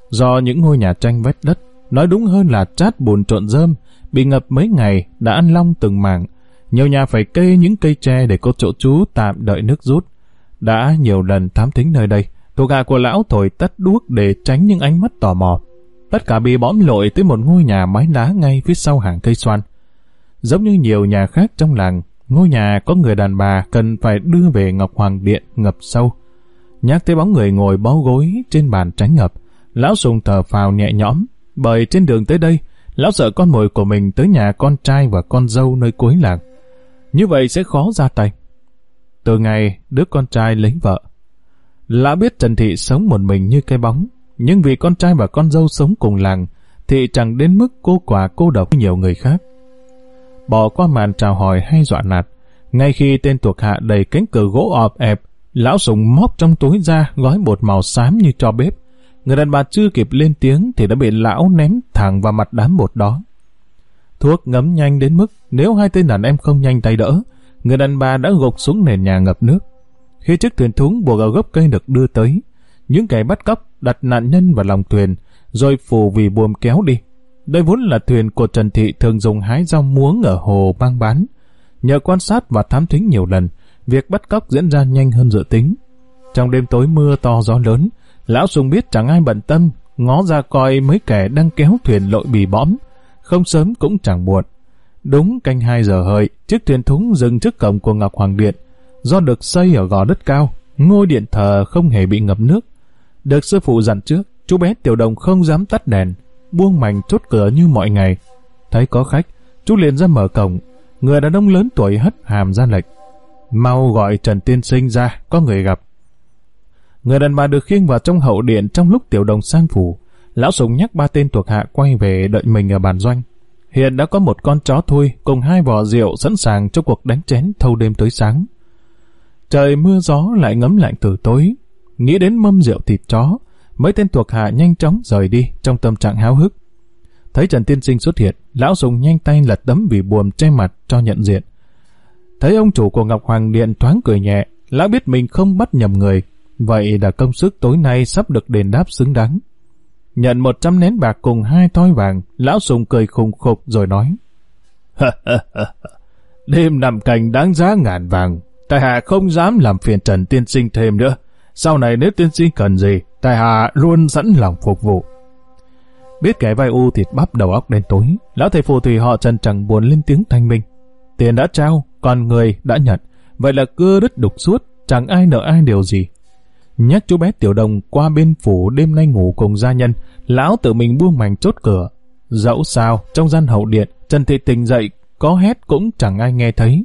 S1: Do những ngôi nhà tranh vét đất, nói đúng hơn là chát bùn trộn rơm, bị ngập mấy ngày đã ăn long từng mảng, nhiều nhà phải kê những cây tre để có chỗ trú tạm đợi nước rút. Đã nhiều lần thám thính nơi đây, Thuộc hạ của lão thổi tắt đuốc để tránh những ánh mắt tò mò. Tất cả bị bõm lội tới một ngôi nhà mái lá ngay phía sau hàng cây xoan. Giống như nhiều nhà khác trong làng, ngôi nhà có người đàn bà cần phải đưa về Ngọc Hoàng Điện ngập sâu. Nhắc tới bóng người ngồi bó gối trên bàn tránh ngập, lão sùng thở phào nhẹ nhõm, bởi trên đường tới đây, lão sợ con mồi của mình tới nhà con trai và con dâu nơi cuối làng. Như vậy sẽ khó ra tay. Từ ngày đứa con trai lấy vợ, Lão biết Trần Thị sống một mình như cây bóng, nhưng vì con trai và con dâu sống cùng làng, thì chẳng đến mức cô quả cô độc nhiều người khác. Bỏ qua màn chào hỏi hay dọa nạt, ngay khi tên thuộc hạ đầy cánh cửa gỗ ọp ẹp, lão sùng móc trong túi ra gói bột màu xám như cho bếp. Người đàn bà chưa kịp lên tiếng thì đã bị lão ném thẳng vào mặt đám bột đó. Thuốc ngấm nhanh đến mức nếu hai tên đàn em không nhanh tay đỡ, người đàn bà đã gục xuống nền nhà ngập nước. Khi chiếc thuyền thúng buộc ở gốc cây được đưa tới, những kẻ bắt cóc đặt nạn nhân vào lòng thuyền, rồi phù vì buồm kéo đi. Đây vốn là thuyền của Trần Thị thường dùng hái rau muống ở hồ băng bán. Nhờ quan sát và thám thính nhiều lần, việc bắt cóc diễn ra nhanh hơn dự tính. Trong đêm tối mưa to gió lớn, lão sùng biết chẳng ai bận tâm, ngó ra coi mấy kẻ đang kéo thuyền lội bì bõm, không sớm cũng chẳng muộn. Đúng canh hai giờ hợi, chiếc thuyền thúng dừng trước cổng của Ngọc Hoàng Điện, do được xây ở gò đất cao, ngôi điện thờ không hề bị ngập nước. Được sư phụ dặn trước, chú bé tiểu đồng không dám tắt đèn, buông mảnh chốt cửa như mọi ngày. Thấy có khách, chú liền ra mở cổng, người đàn ông lớn tuổi hất hàm ra lệch Mau gọi Trần Tiên Sinh ra, có người gặp. Người đàn bà được khiêng vào trong hậu điện trong lúc tiểu đồng sang phủ. Lão Sùng nhắc ba tên thuộc hạ quay về đợi mình ở bàn doanh. Hiện đã có một con chó thui cùng hai vò rượu sẵn sàng cho cuộc đánh chén thâu đêm tới sáng. Trời mưa gió lại ngấm lạnh từ tối. Nghĩ đến mâm rượu thịt chó, mấy tên thuộc hạ nhanh chóng rời đi trong tâm trạng háo hức. Thấy Trần Tiên Sinh xuất hiện, lão dùng nhanh tay lật tấm vì buồm che mặt cho nhận diện. Thấy ông chủ của Ngọc Hoàng Điện thoáng cười nhẹ, lão biết mình không bắt nhầm người, vậy là công sức tối nay sắp được đền đáp xứng đáng. Nhận một trăm nén bạc cùng hai toi vàng, lão sùng cười khùng khục rồi nói. Đêm nằm cành đáng giá ngàn vàng, tại hạ không dám làm phiền Trần Tiên Sinh thêm nữa. Sau này nếu Tiên Sinh cần gì, tại hạ luôn sẵn lòng phục vụ. Biết kẻ vai u thịt bắp đầu óc đen tối, lão thầy phù thủy họ Trần chẳng buồn lên tiếng thanh minh. Tiền đã trao, còn người đã nhận, vậy là cưa đứt đục suốt, chẳng ai nợ ai điều gì. Nhắc chú bé tiểu đồng qua bên phủ đêm nay ngủ cùng gia nhân, lão tự mình buông mảnh chốt cửa. Dẫu sao, trong gian hậu điện, Trần Thị Tình dậy, có hét cũng chẳng ai nghe thấy.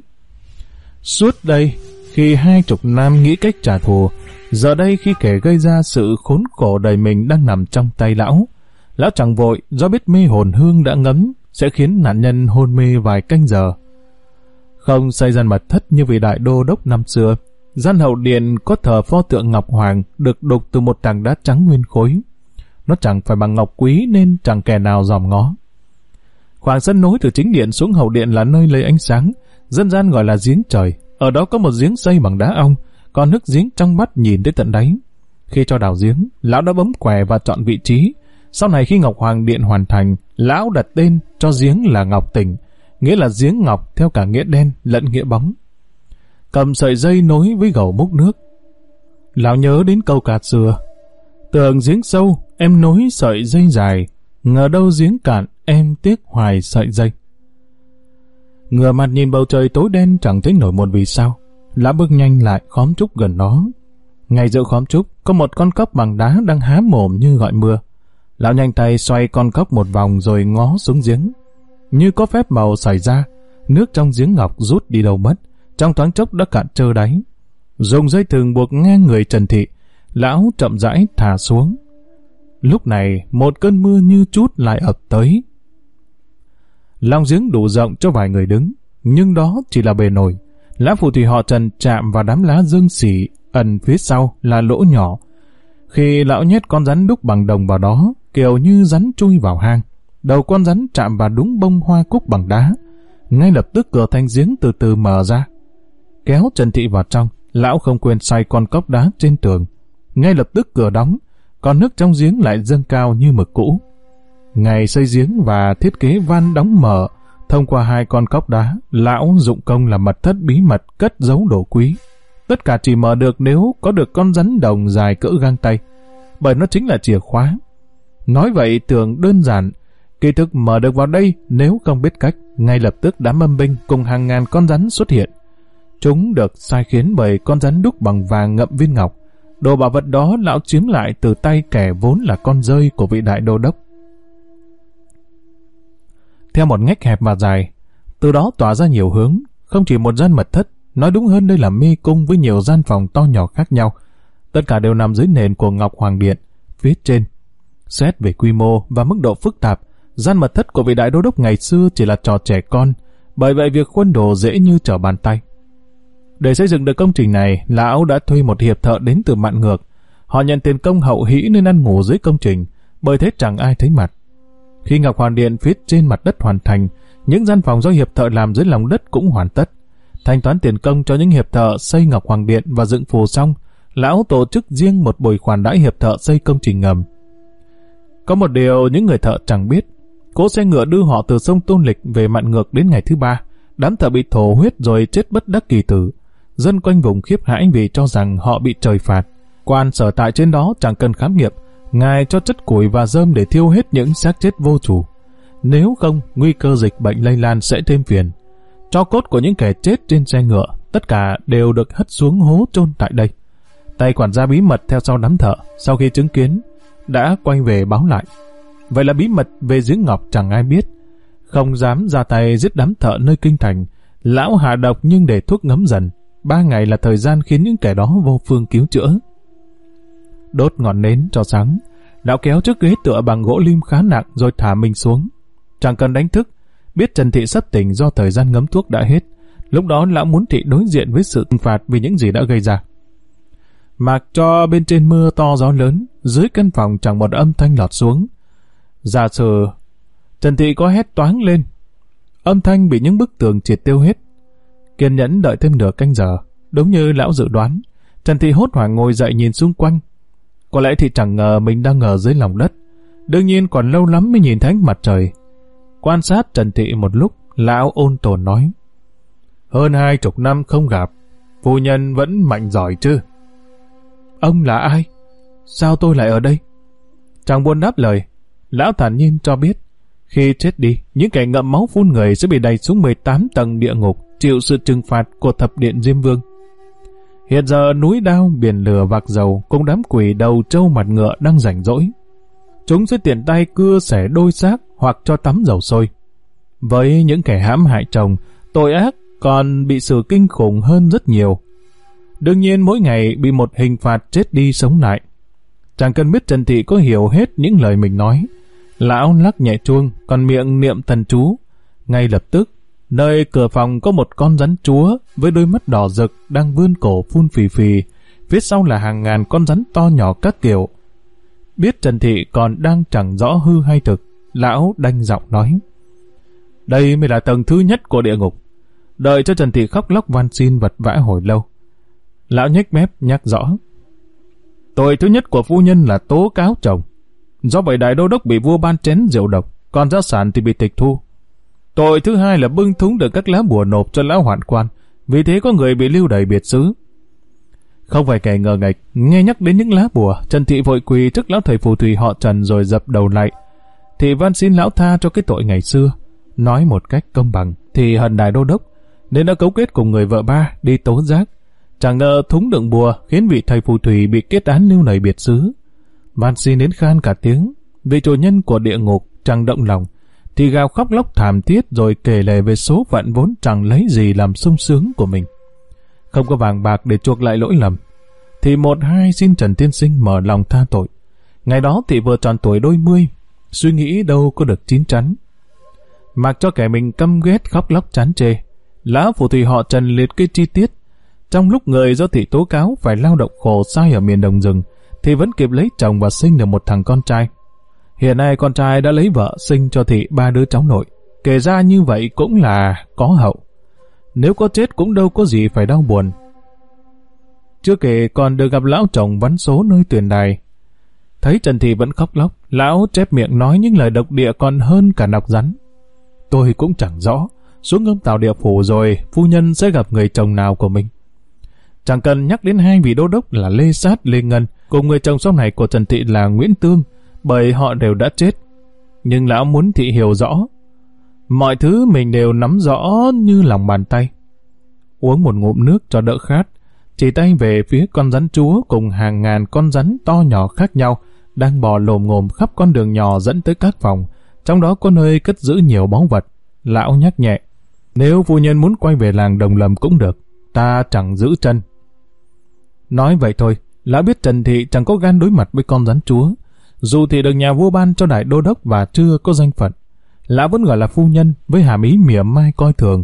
S1: Suốt đây, khi hai chục nam nghĩ cách trả thù, giờ đây khi kẻ gây ra sự khốn khổ đầy mình đang nằm trong tay lão, lão chẳng vội do biết mê hồn hương đã ngấm sẽ khiến nạn nhân hôn mê vài canh giờ. Không xây gian mật thất như vị đại đô đốc năm xưa, gian hậu điện có thờ pho tượng Ngọc Hoàng được đục từ một tảng đá trắng nguyên khối. Nó chẳng phải bằng ngọc quý nên chẳng kẻ nào dòm ngó. Khoảng sân nối từ chính điện xuống hậu điện là nơi lấy ánh sáng, dân gian gọi là giếng trời. Ở đó có một giếng xây bằng đá ong, còn nước giếng trong mắt nhìn tới tận đáy. Khi cho đào giếng, lão đã bấm què và chọn vị trí. Sau này khi Ngọc Hoàng Điện hoàn thành, lão đặt tên cho giếng là Ngọc Tỉnh, nghĩa là giếng ngọc theo cả nghĩa đen lẫn nghĩa bóng. Cầm sợi dây nối với gầu múc nước. Lão nhớ đến câu cạt xưa. Tường giếng sâu, em nối sợi dây dài, ngờ đâu giếng cạn, em tiếc hoài sợi dây ngửa mặt nhìn bầu trời tối đen chẳng thấy nổi một vì sao. Lão bước nhanh lại khóm trúc gần đó. Ngay giữa khóm trúc, có một con cốc bằng đá đang há mồm như gọi mưa. Lão nhanh tay xoay con cốc một vòng rồi ngó xuống giếng. Như có phép màu xảy ra, nước trong giếng ngọc rút đi đâu mất, trong thoáng chốc đã cạn trơ đáy. Dùng dây thừng buộc ngang người Trần Thị, lão chậm rãi thả xuống. Lúc này, một cơn mưa như chút lại ập tới. Lòng giếng đủ rộng cho vài người đứng, nhưng đó chỉ là bề nổi. Lá phù thủy họ Trần chạm vào đám lá dương xỉ, ẩn phía sau là lỗ nhỏ. Khi lão nhét con rắn đúc bằng đồng vào đó, kiểu như rắn chui vào hang. Đầu con rắn chạm vào đúng bông hoa cúc bằng đá. Ngay lập tức cửa thanh giếng từ từ mở ra. Kéo Trần Thị vào trong, lão không quên xoay con cốc đá trên tường. Ngay lập tức cửa đóng, còn nước trong giếng lại dâng cao như mực cũ. Ngày xây giếng và thiết kế van đóng mở, thông qua hai con cốc đá, lão dụng công là mật thất bí mật cất giấu đồ quý. Tất cả chỉ mở được nếu có được con rắn đồng dài cỡ găng tay, bởi nó chính là chìa khóa. Nói vậy tưởng đơn giản, kỳ thực mở được vào đây nếu không biết cách, ngay lập tức đám âm binh cùng hàng ngàn con rắn xuất hiện. Chúng được sai khiến bởi con rắn đúc bằng vàng ngậm viên ngọc. Đồ bảo vật đó lão chiếm lại từ tay kẻ vốn là con rơi của vị đại đô đốc. Theo một ngách hẹp và dài, từ đó tỏa ra nhiều hướng, không chỉ một gian mật thất, nói đúng hơn đây là mê cung với nhiều gian phòng to nhỏ khác nhau. Tất cả đều nằm dưới nền của Ngọc Hoàng Điện, phía trên. Xét về quy mô và mức độ phức tạp, gian mật thất của vị đại đô đốc ngày xưa chỉ là trò trẻ con, bởi vậy việc khuôn đồ dễ như trở bàn tay. Để xây dựng được công trình này, lão đã thuê một hiệp thợ đến từ mạn ngược. Họ nhận tiền công hậu hĩ nên ăn ngủ dưới công trình, bởi thế chẳng ai thấy mặt. Khi Ngọc hoàn Điện phía trên mặt đất hoàn thành, những gian phòng do hiệp thợ làm dưới lòng đất cũng hoàn tất. Thanh toán tiền công cho những hiệp thợ xây Ngọc Hoàng Điện và dựng phù xong, lão tổ chức riêng một buổi khoản đãi hiệp thợ xây công trình ngầm. Có một điều những người thợ chẳng biết, cỗ xe ngựa đưa họ từ sông Tôn Lịch về mạn ngược đến ngày thứ ba, đám thợ bị thổ huyết rồi chết bất đắc kỳ tử. Dân quanh vùng khiếp hãi vì cho rằng họ bị trời phạt. Quan sở tại trên đó chẳng cần khám nghiệm, ngài cho chất củi và rơm để thiêu hết những xác chết vô chủ. Nếu không, nguy cơ dịch bệnh lây lan sẽ thêm phiền. Cho cốt của những kẻ chết trên xe ngựa, tất cả đều được hất xuống hố chôn tại đây. Tay quản gia bí mật theo sau đám thợ, sau khi chứng kiến, đã quay về báo lại. Vậy là bí mật về giếng ngọc chẳng ai biết. Không dám ra tay giết đám thợ nơi kinh thành, lão hạ độc nhưng để thuốc ngấm dần. Ba ngày là thời gian khiến những kẻ đó vô phương cứu chữa. Đốt ngọn nến cho sáng, lão kéo chiếc ghế tựa bằng gỗ lim khá nặng rồi thả mình xuống. Chẳng cần đánh thức, biết Trần Thị sắp tỉnh do thời gian ngấm thuốc đã hết. Lúc đó lão muốn Thị đối diện với sự trừng phạt vì những gì đã gây ra. Mặc cho bên trên mưa to gió lớn, dưới căn phòng chẳng một âm thanh lọt xuống. Giả sử, Trần Thị có hét toáng lên. Âm thanh bị những bức tường triệt tiêu hết. Kiên nhẫn đợi thêm nửa canh giờ, đúng như lão dự đoán. Trần Thị hốt hoảng ngồi dậy nhìn xung quanh. Có lẽ thì chẳng ngờ mình đang ở dưới lòng đất. Đương nhiên còn lâu lắm mới nhìn thấy mặt trời. Quan sát Trần Thị một lúc, lão ôn tồn nói. Hơn hai chục năm không gặp, phu nhân vẫn mạnh giỏi chứ. Ông là ai? Sao tôi lại ở đây? Chàng buôn đáp lời, lão thản nhiên cho biết, khi chết đi, những kẻ ngậm máu phun người sẽ bị đẩy xuống 18 tầng địa ngục, chịu sự trừng phạt của thập điện Diêm Vương. Hiện giờ núi đao, biển lửa vạc dầu cùng đám quỷ đầu trâu mặt ngựa đang rảnh rỗi. Chúng sẽ tiện tay cưa xẻ đôi xác hoặc cho tắm dầu sôi. Với những kẻ hãm hại chồng, tội ác còn bị sự kinh khủng hơn rất nhiều. Đương nhiên mỗi ngày bị một hình phạt chết đi sống lại. Chẳng cần biết Trần Thị có hiểu hết những lời mình nói. Lão lắc nhẹ chuông, còn miệng niệm thần chú. Ngay lập tức, nơi cửa phòng có một con rắn chúa với đôi mắt đỏ rực đang vươn cổ phun phì phì. Phía sau là hàng ngàn con rắn to nhỏ các kiểu. Biết Trần Thị còn đang chẳng rõ hư hay thực, lão đanh giọng nói. Đây mới là tầng thứ nhất của địa ngục. Đợi cho Trần Thị khóc lóc van xin vật vã hồi lâu. Lão nhếch mép nhắc rõ. Tội thứ nhất của phu nhân là tố cáo chồng. Do vậy đại đô đốc bị vua ban chén rượu độc, còn gia sản thì bị tịch thu. Tội thứ hai là bưng thúng được các lá bùa nộp cho lão hoạn quan, vì thế có người bị lưu đày biệt xứ. Không phải kẻ ngờ ngạch, nghe nhắc đến những lá bùa, Trần Thị vội quỳ trước lão thầy phù thủy họ Trần rồi dập đầu lại. Thị van xin lão tha cho cái tội ngày xưa. Nói một cách công bằng, thì hận đại đô đốc, nên đã cấu kết cùng người vợ ba đi tố giác. Chẳng ngờ thúng đựng bùa khiến vị thầy phù thủy bị kết án lưu nầy biệt xứ. Van xin đến khan cả tiếng, vị chủ nhân của địa ngục chẳng động lòng, thì gào khóc lóc thảm thiết rồi kể lể về số phận vốn chẳng lấy gì làm sung sướng của mình. Không có vàng bạc để chuộc lại lỗi lầm, thì một hai xin Trần Tiên Sinh mở lòng tha tội. Ngày đó thị vừa tròn tuổi đôi mươi, suy nghĩ đâu có được chín chắn. Mặc cho kẻ mình căm ghét khóc lóc chán chê, Lão phù thủy họ Trần liệt kê chi tiết. Trong lúc người do thị tố cáo phải lao động khổ sai ở miền đồng rừng, thì vẫn kịp lấy chồng và sinh được một thằng con trai. Hiện nay con trai đã lấy vợ sinh cho thị ba đứa cháu nội. Kể ra như vậy cũng là có hậu. Nếu có chết cũng đâu có gì phải đau buồn. Chưa kể còn được gặp lão chồng vắn số nơi tuyển đài. Thấy Trần Thị vẫn khóc lóc, lão chép miệng nói những lời độc địa còn hơn cả nọc rắn. Tôi cũng chẳng rõ, xuống ngâm tàu địa phủ rồi phu nhân sẽ gặp người chồng nào của mình. Chẳng cần nhắc đến hai vị đô đốc là Lê Sát, Lê Ngân, cùng người chồng sau này của Trần Thị là Nguyễn Tương, bởi họ đều đã chết. Nhưng lão muốn Thị hiểu rõ. Mọi thứ mình đều nắm rõ như lòng bàn tay. Uống một ngụm nước cho đỡ khát, chỉ tay về phía con rắn chúa cùng hàng ngàn con rắn to nhỏ khác nhau đang bò lồm ngồm khắp con đường nhỏ dẫn tới các phòng, trong đó có nơi cất giữ nhiều báu vật. Lão nhắc nhẹ. Nếu phu nhân muốn quay về làng đồng lầm cũng được, ta chẳng giữ chân. Nói vậy thôi, lão biết Trần Thị chẳng có gan đối mặt với con rắn chúa. Dù thì được nhà vua ban cho đại đô đốc và chưa có danh phận, lão vẫn gọi là phu nhân với hàm ý mỉa mai coi thường.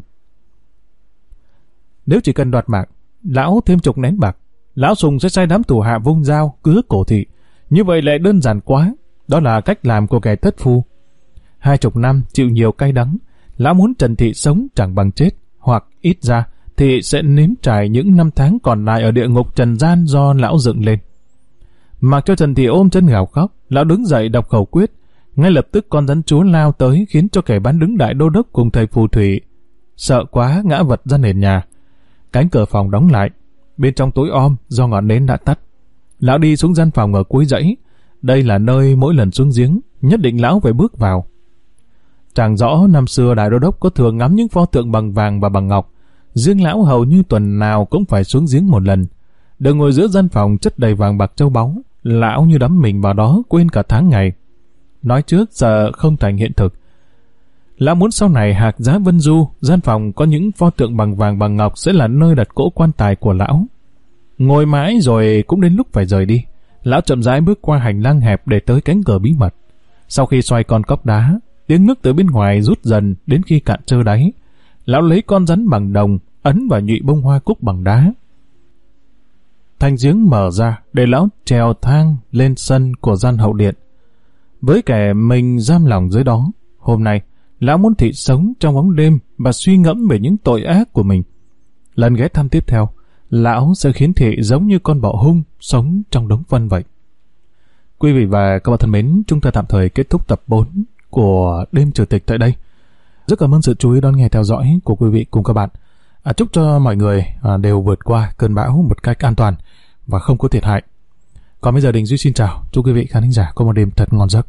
S1: Nếu chỉ cần đoạt mạng, lão thêm chục nén bạc, lão sùng sẽ sai đám thủ hạ vung dao, cứa cổ thị. Như vậy lại đơn giản quá, đó là cách làm của kẻ thất phu. Hai chục năm chịu nhiều cay đắng, Lão muốn Trần Thị sống chẳng bằng chết, hoặc ít ra thì sẽ nếm trải những năm tháng còn lại ở địa ngục trần gian do lão dựng lên. Mặc cho Trần Thị ôm chân gào khóc, lão đứng dậy đọc khẩu quyết. Ngay lập tức con rắn chúa lao tới khiến cho kẻ bán đứng đại đô đốc cùng thầy phù thủy. Sợ quá ngã vật ra nền nhà. Cánh cửa phòng đóng lại. Bên trong tối om do ngọn nến đã tắt. Lão đi xuống gian phòng ở cuối dãy. Đây là nơi mỗi lần xuống giếng, nhất định lão phải bước vào. Chẳng rõ năm xưa Đại Đô Đốc có thường ngắm những pho tượng bằng vàng và bằng ngọc. Riêng lão hầu như tuần nào cũng phải xuống giếng một lần. Đừng ngồi giữa gian phòng chất đầy vàng bạc châu báu. Lão như đắm mình vào đó quên cả tháng ngày. Nói trước giờ không thành hiện thực. Lão muốn sau này hạc giá vân du, gian phòng có những pho tượng bằng vàng bằng ngọc sẽ là nơi đặt cỗ quan tài của lão. Ngồi mãi rồi cũng đến lúc phải rời đi. Lão chậm rãi bước qua hành lang hẹp để tới cánh cửa bí mật. Sau khi xoay con cốc đá, tiếng nước từ bên ngoài rút dần đến khi cạn trơ đáy. Lão lấy con rắn bằng đồng, ấn vào nhụy bông hoa cúc bằng đá. Thanh giếng mở ra để lão trèo thang lên sân của gian hậu điện. Với kẻ mình giam lòng dưới đó, hôm nay, lão muốn thị sống trong bóng đêm và suy ngẫm về những tội ác của mình. Lần ghé thăm tiếp theo, lão sẽ khiến thị giống như con bọ hung sống trong đống phân vậy. Quý vị và các bạn thân mến, chúng ta tạm thời kết thúc tập 4 của Đêm Chủ tịch tại đây. Rất cảm ơn sự chú ý đón nghe theo dõi của quý vị cùng các bạn. À, chúc cho mọi người à, đều vượt qua cơn bão một cách an toàn và không có thiệt hại. Còn bây giờ Đình Duy xin chào, chúc quý vị khán giả có một đêm thật ngon giấc.